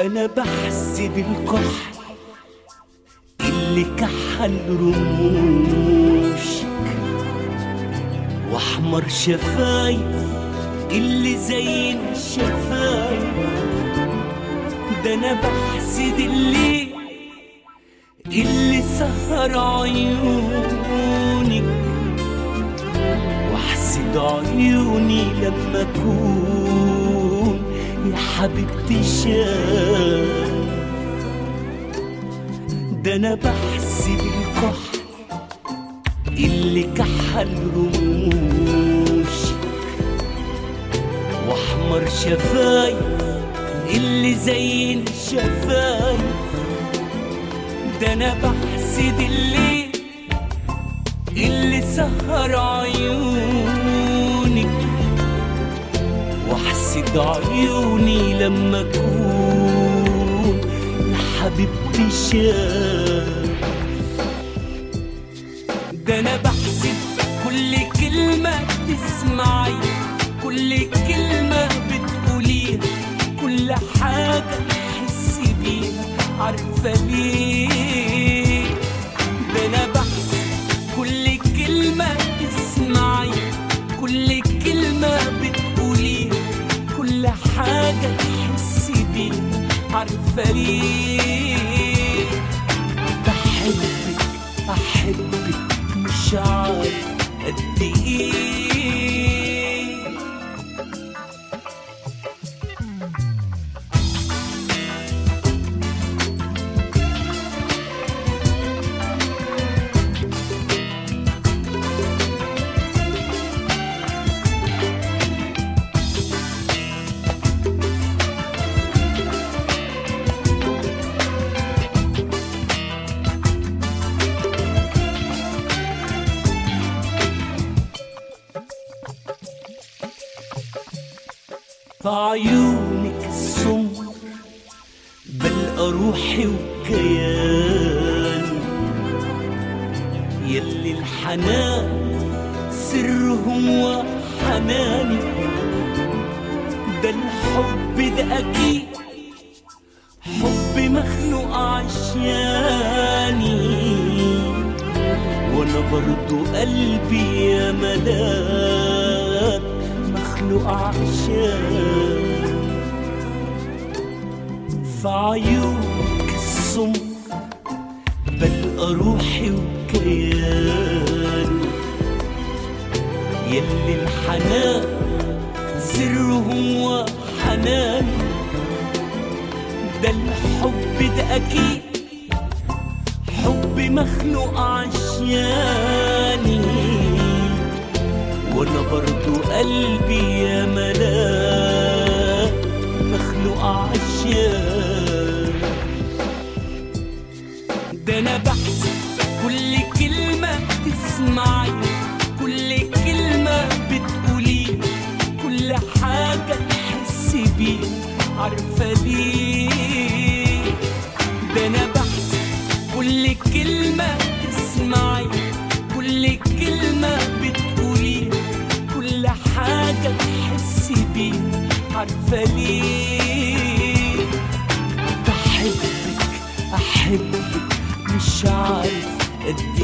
أنا بحسد الكحل اللي كحل رموشك. وأحمر شفايف اللي زي الشفايف ده أنا بحسد الليل اللي سهر عيونك. واحسد عيوني لما أكون حبيبتي شاف ده أنا بحسد الكحل اللي كحل رموشك وأحمر شفايف اللي زي الشفايف ده أنا بحسد الليل اللي سهر عيونك واحسد عيوني لما أكون لحبيبتي شاف ده أنا بحسد كل كلمة تسمعي كل كلمة بتقوليها كل حاجة تحسي بيها عارفة ليه؟ بيها عارفة ليه بحبك أحبك مش عارف في عيونك السمر بلقى روحي وكياني يلي الحنان سرهم وحناني. ده الحب ده أكيد حب مخلوق عشاني وأنا برضو قلبي يا ملاك مخلوق عشان في عيونك السمر بلقى روحي وكياني يلي الحنان سرهم وحناني ده الحب ده أكيد حب مخلوق عشاني وأنا برضو قلبي يا ملاك بحسب كل كلمة تسمعي كل حاجة تحسي بيها. عارفة عارفة بحبك أحبك مش عارف قد